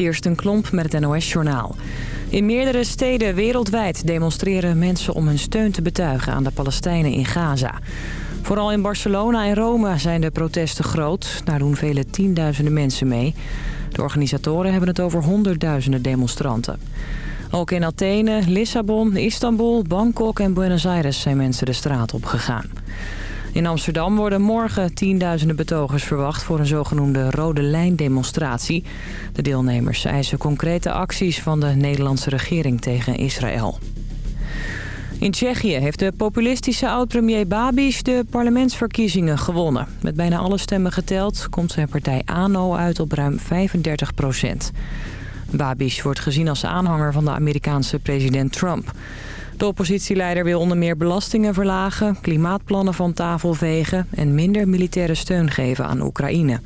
Kirsten Klomp met het NOS-journaal. In meerdere steden wereldwijd demonstreren mensen om hun steun te betuigen aan de Palestijnen in Gaza. Vooral in Barcelona en Rome zijn de protesten groot. Daar doen vele tienduizenden mensen mee. De organisatoren hebben het over honderdduizenden demonstranten. Ook in Athene, Lissabon, Istanbul, Bangkok en Buenos Aires zijn mensen de straat op gegaan. In Amsterdam worden morgen tienduizenden betogers verwacht voor een zogenoemde rode lijn demonstratie. De deelnemers eisen concrete acties van de Nederlandse regering tegen Israël. In Tsjechië heeft de populistische oud-premier Babiš de parlementsverkiezingen gewonnen. Met bijna alle stemmen geteld komt zijn partij ANO uit op ruim 35 procent. Babiš wordt gezien als aanhanger van de Amerikaanse president Trump. De oppositieleider wil onder meer belastingen verlagen, klimaatplannen van tafel vegen... en minder militaire steun geven aan Oekraïne.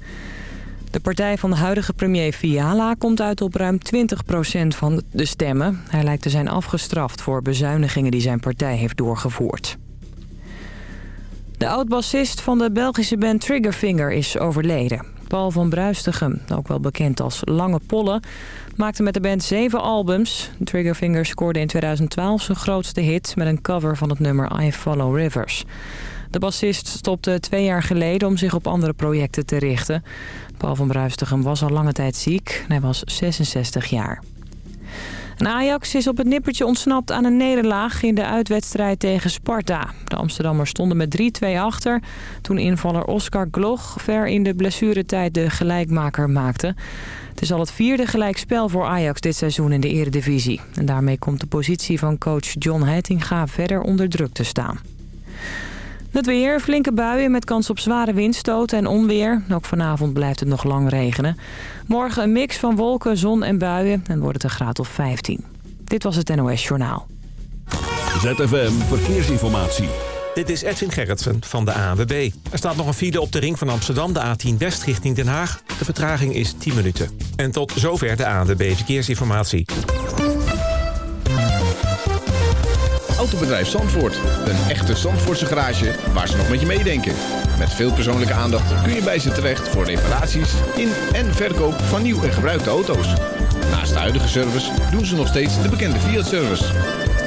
De partij van de huidige premier Fiala komt uit op ruim 20% van de stemmen. Hij lijkt te zijn afgestraft voor bezuinigingen die zijn partij heeft doorgevoerd. De oud-bassist van de Belgische band Triggerfinger is overleden. Paul van Bruistigem, ook wel bekend als Lange Polle, maakte met de band zeven albums. Triggerfinger scoorde in 2012 zijn grootste hit met een cover van het nummer I Follow Rivers. De bassist stopte twee jaar geleden om zich op andere projecten te richten. Paul van Bruistigem was al lange tijd ziek en hij was 66 jaar. Ajax is op het nippertje ontsnapt aan een nederlaag in de uitwedstrijd tegen Sparta. De Amsterdammers stonden met 3-2 achter toen invaller Oscar Gloch ver in de blessuretijd de gelijkmaker maakte. Het is al het vierde gelijkspel voor Ajax dit seizoen in de eredivisie. En daarmee komt de positie van coach John Heitinga verder onder druk te staan. Het weer, flinke buien met kans op zware windstoten en onweer. Ook vanavond blijft het nog lang regenen. Morgen een mix van wolken, zon en buien en wordt het een graad of 15. Dit was het NOS Journaal. ZFM Verkeersinformatie. Dit is Edwin Gerritsen van de ANWB. Er staat nog een file op de ring van Amsterdam, de A10 West richting Den Haag. De vertraging is 10 minuten. En tot zover de ANWB Verkeersinformatie. Autobedrijf Zandvoort. Een echte Zandvoortse garage waar ze nog met je meedenken. Met veel persoonlijke aandacht kun je bij ze terecht voor reparaties in en verkoop van nieuw en gebruikte auto's. Naast de huidige service doen ze nog steeds de bekende Fiat-service.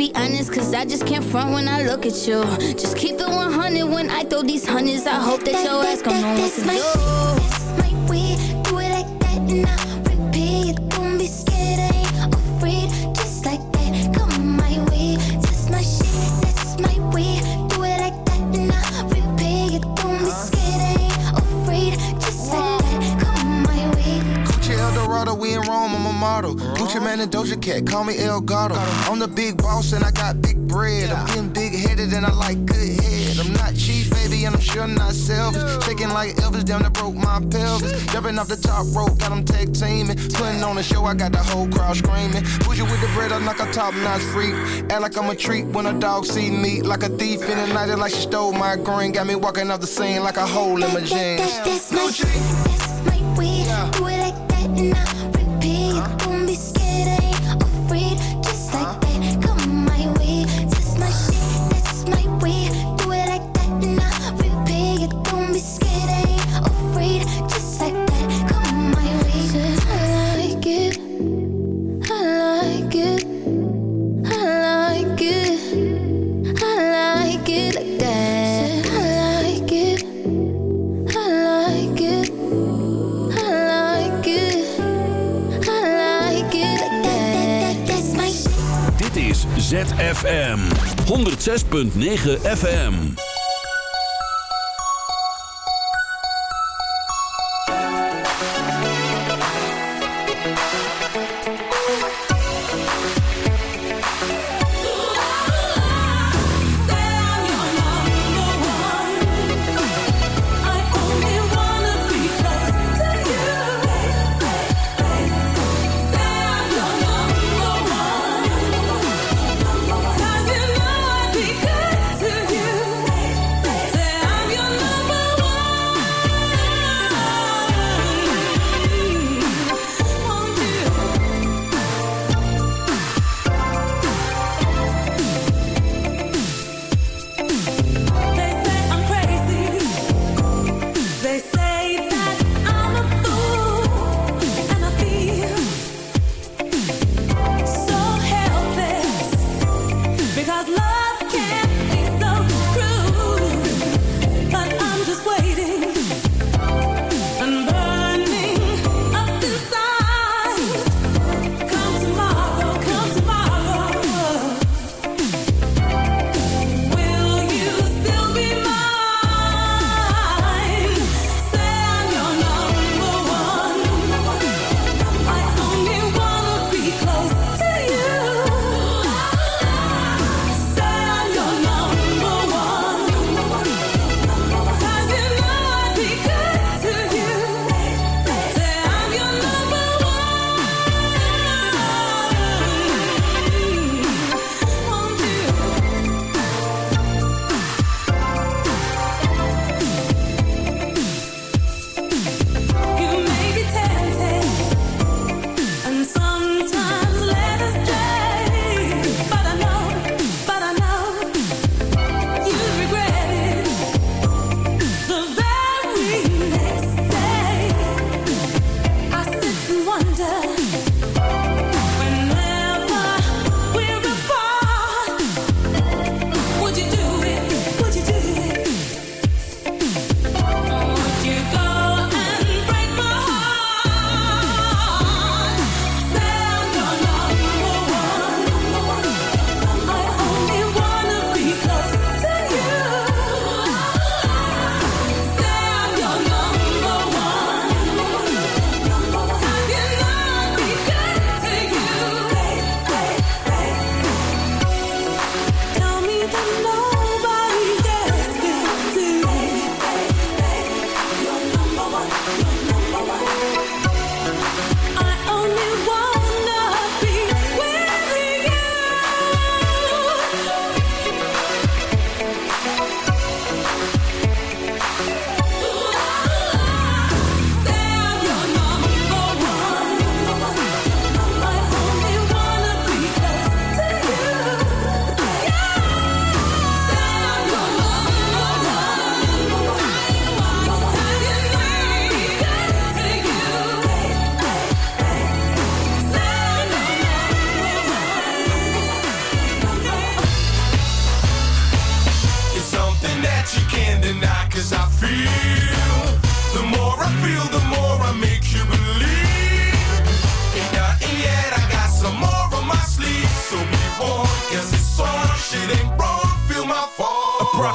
Be honest. Cause I just can't front when I look at you. Just keep it 100 when I throw these hundreds. I hope that your ass gon' know what to do. Man and Doja Cat, call me El Gato. I'm the big boss and I got big bread. I'm getting big headed and I like good head. I'm not cheap, baby, and I'm sure not selfish. Shaking like Elvis, damn, that broke my pelvis. Jumping off the top rope, got them tag teaming. Putting on a show, I got the whole crowd screaming. Bougie with the bread, I'm like a top notch freak. Act like I'm a treat when a dog see me. Like a thief in the night, it like she stole my green. Got me walking off the scene like a hole in my jeans. that, that's my. That's my way. Do it like that and I ZFM 106.9 FM. Shit ain't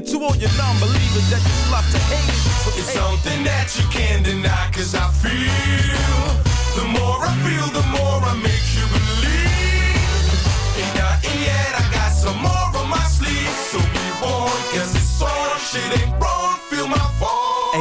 to all your non-believers that just love to hate it. It's something that you can't deny, cause I feel. The more I feel, the more I make you believe. Ain't nothing yet, I got some more on my sleeve. So be warned, cause it's on. Shit ain't fall.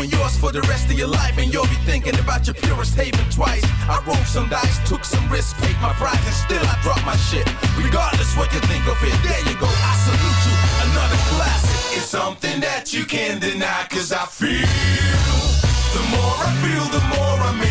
And yours for the rest of your life. And you'll be thinking about your purest haven twice. I rolled some dice, took some risks, paid my price, and still I dropped my shit. Regardless what you think of it, there you go. I salute you, another classic. It's something that you can't deny, cause I feel. The more I feel, the more I make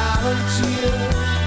like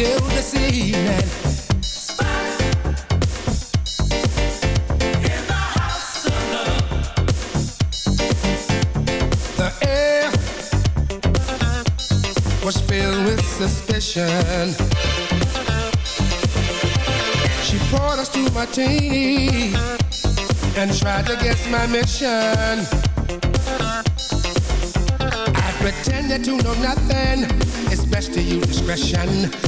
evening. The air was filled with suspicion. She poured us two martini and tried to guess my mission. I pretended to know nothing. It's best to use discretion.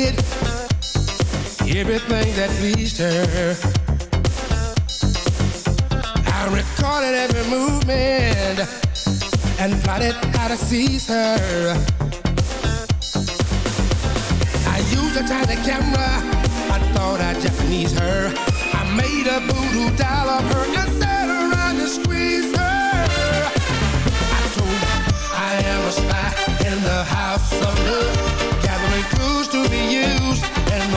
Did, everything that pleased her. I recorded every movement and plotted how to seize her. I used a tiny camera. I thought I'd Japanese her. I made a voodoo doll of her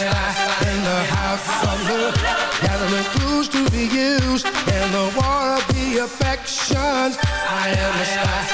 In the house of love, gathering clues to be used in the war of the affections. I am a spy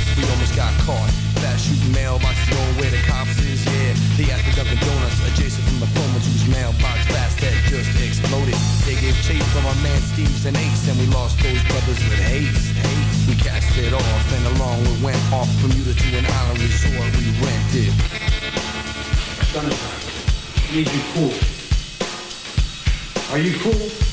We almost got caught. Fast shooting mailboxes, know where the cops is, yeah. They asked for Dunkin' Donuts adjacent from the former whose mailbox. Fast that just exploded. They gave chase from our man Steve's and Ace, and we lost those brothers with haste. haste. We cast it off, and along we went off Bermuda to an island resort we rented. Sunshine, need you cool. Are you cool?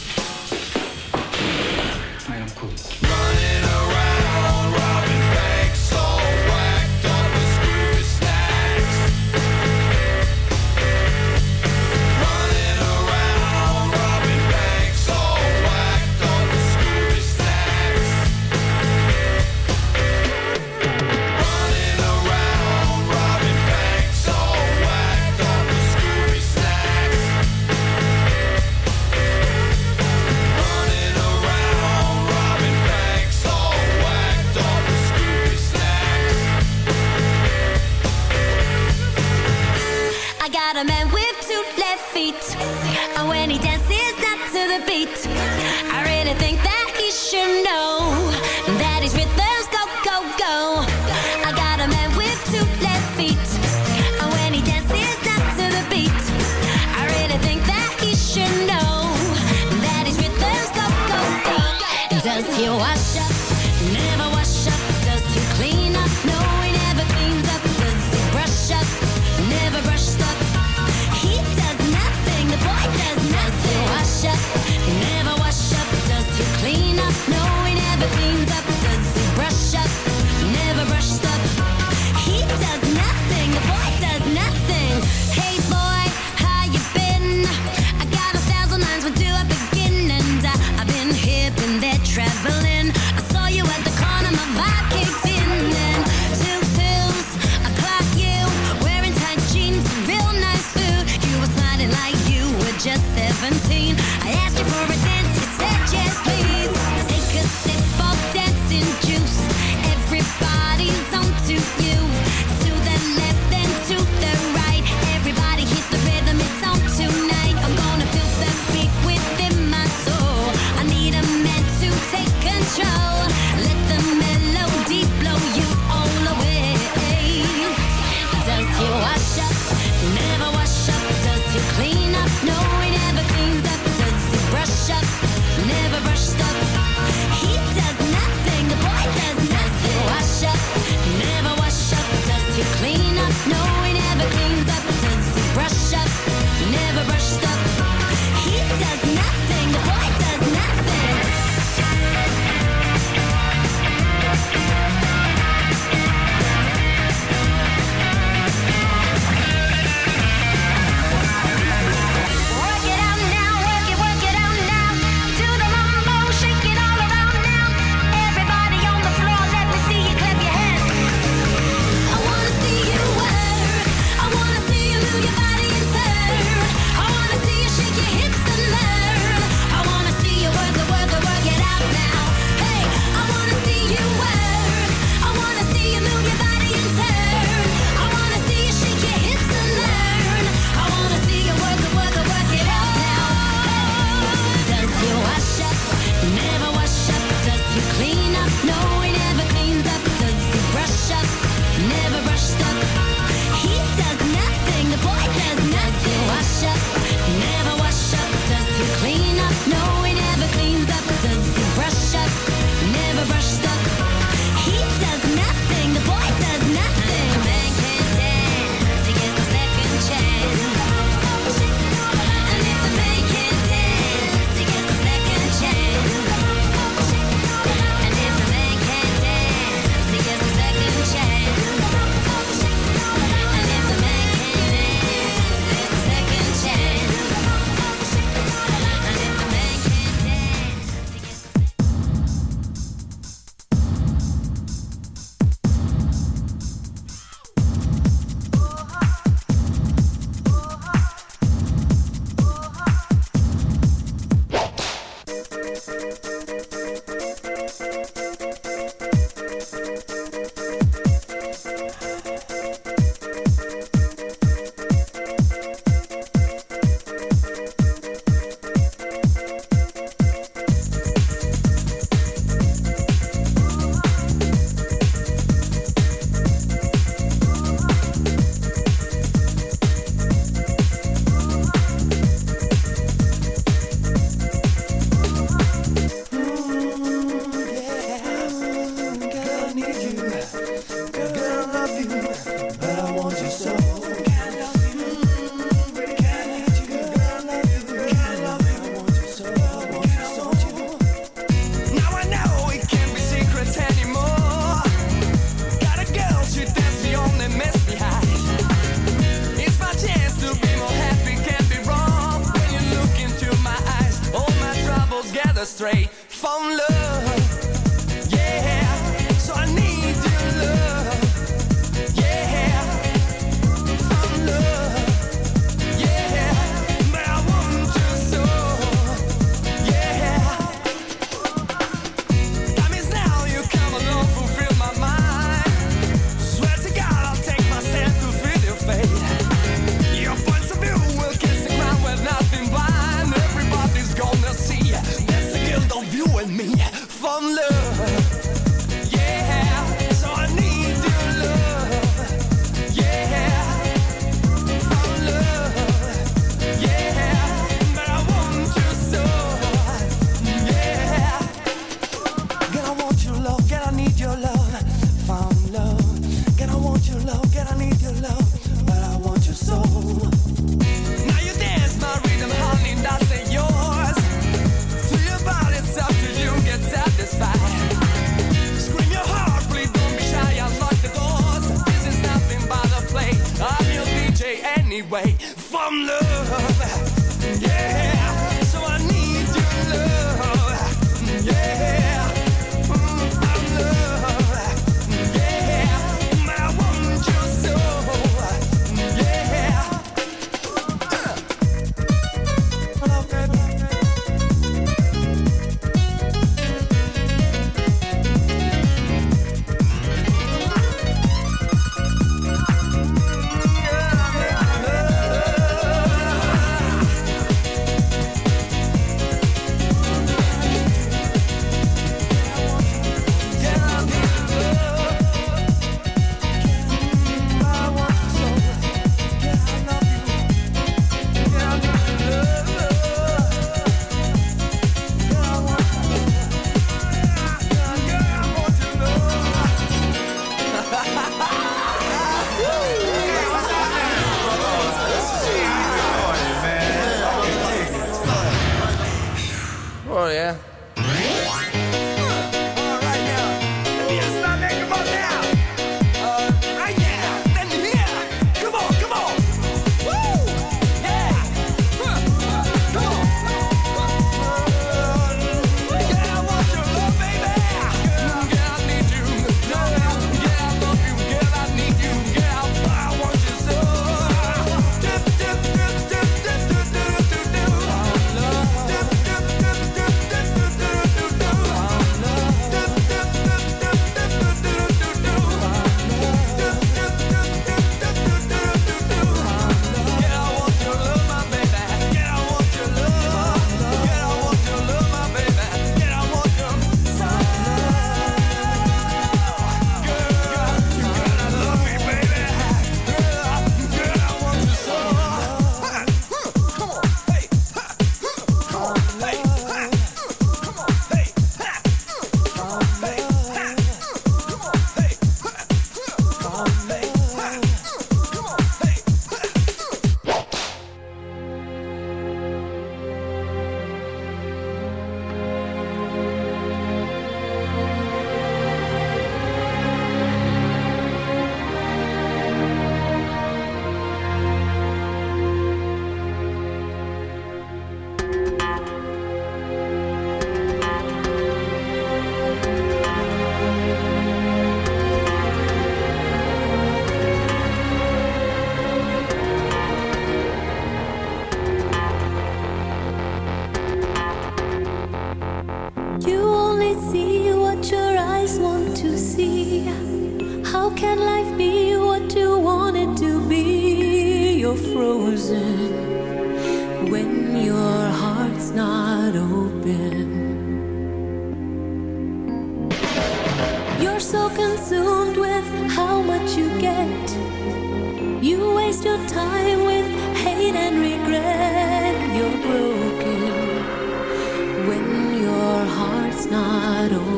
Not open.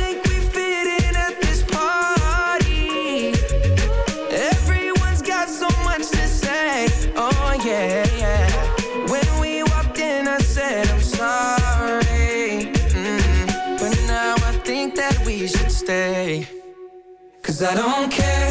Cause I don't care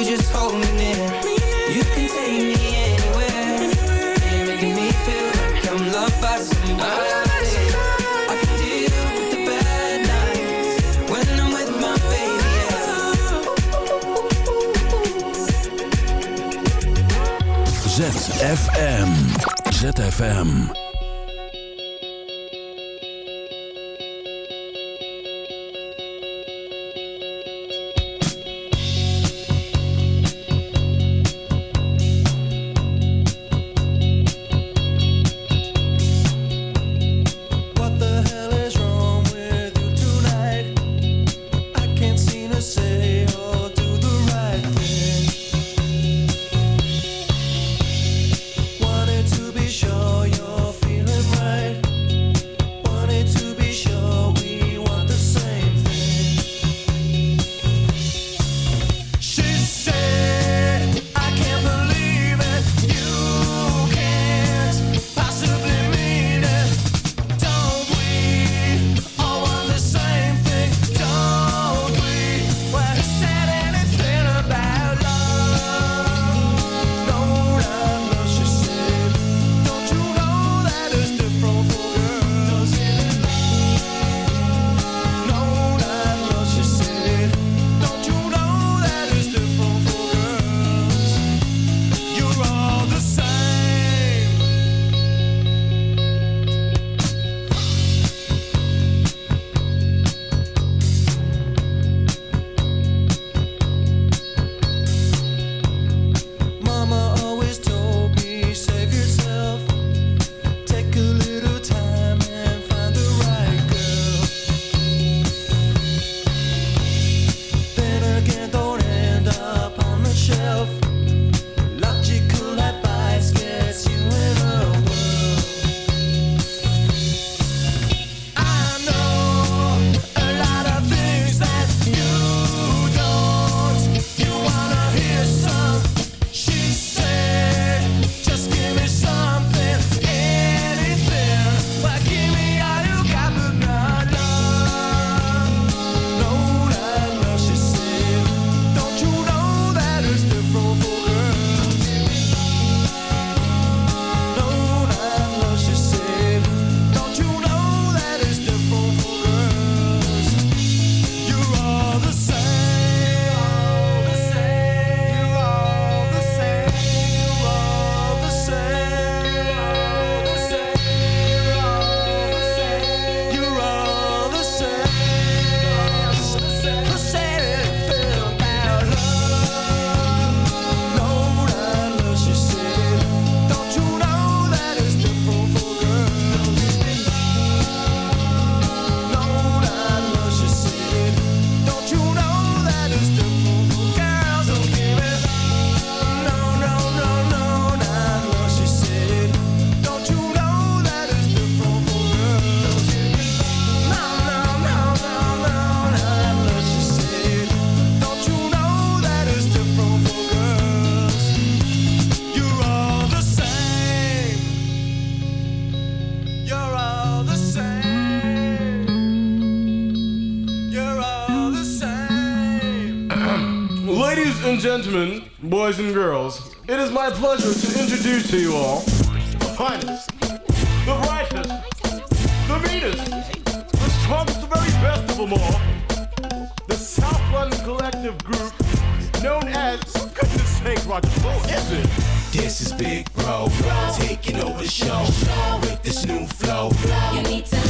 You just hold me near. You can take me anywhere. You're making me feel like I'm loved by somebody. I can Ladies and gentlemen, boys and girls, it is my pleasure to introduce to you all the finest, the brightest, the meanest, the strongest, the very best of them all, the South London Collective Group, known as, for goodness sake, Roger, who is it? This is Big Bro, bro. taking over the show with this new flow. You need to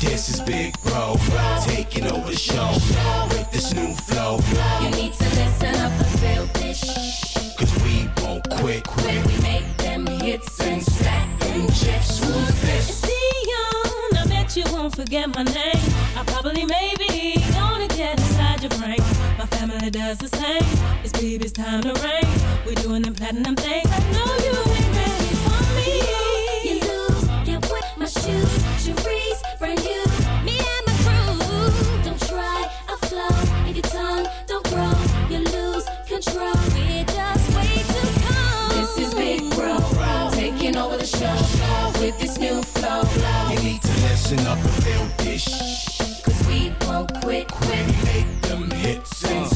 This is Big Bro, taking over the show with this new flow. You need to listen up and feel this. Cause we won't quit. When we make them hits and stack them chips, who's this? Dion, I bet you won't forget my name. I probably maybe gonna get inside your brain. My family does the same. It's baby's time to reign. We're doing them platinum things. I know you ain't ready for me. You lose, get wet, my shoes, Cherise, brand new. Me and my crew. Don't try, I'll flow. If your tongue don't grow, you lose control. We're just way too cold. This is Big Bro, taking over the show with this new flow. You need to listen up and feel this. Cause we won't quit, quit. We make them hits and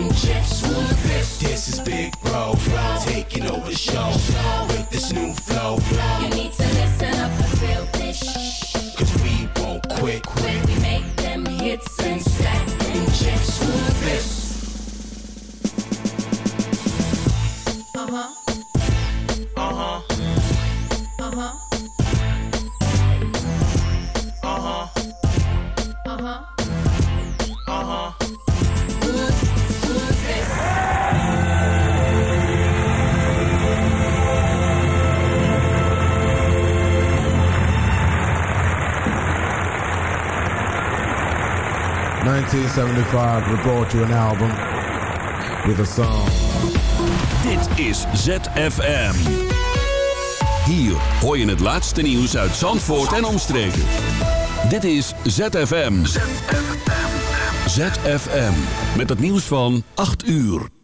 them chips, who's this? This is Big Bro, taking over the show with this new flow. You need to listen up and feel this. Cause we won't quit. When we make them hits and stack them chips, who's this? Uh-huh. Uh-huh. Uh-huh. Uh-huh. 1975 we you an album with a song. Dit is ZFM. Hier hoor je het laatste nieuws uit Zandvoort en omstreken. Dit is ZFM. ZFM. Met het nieuws van 8 uur.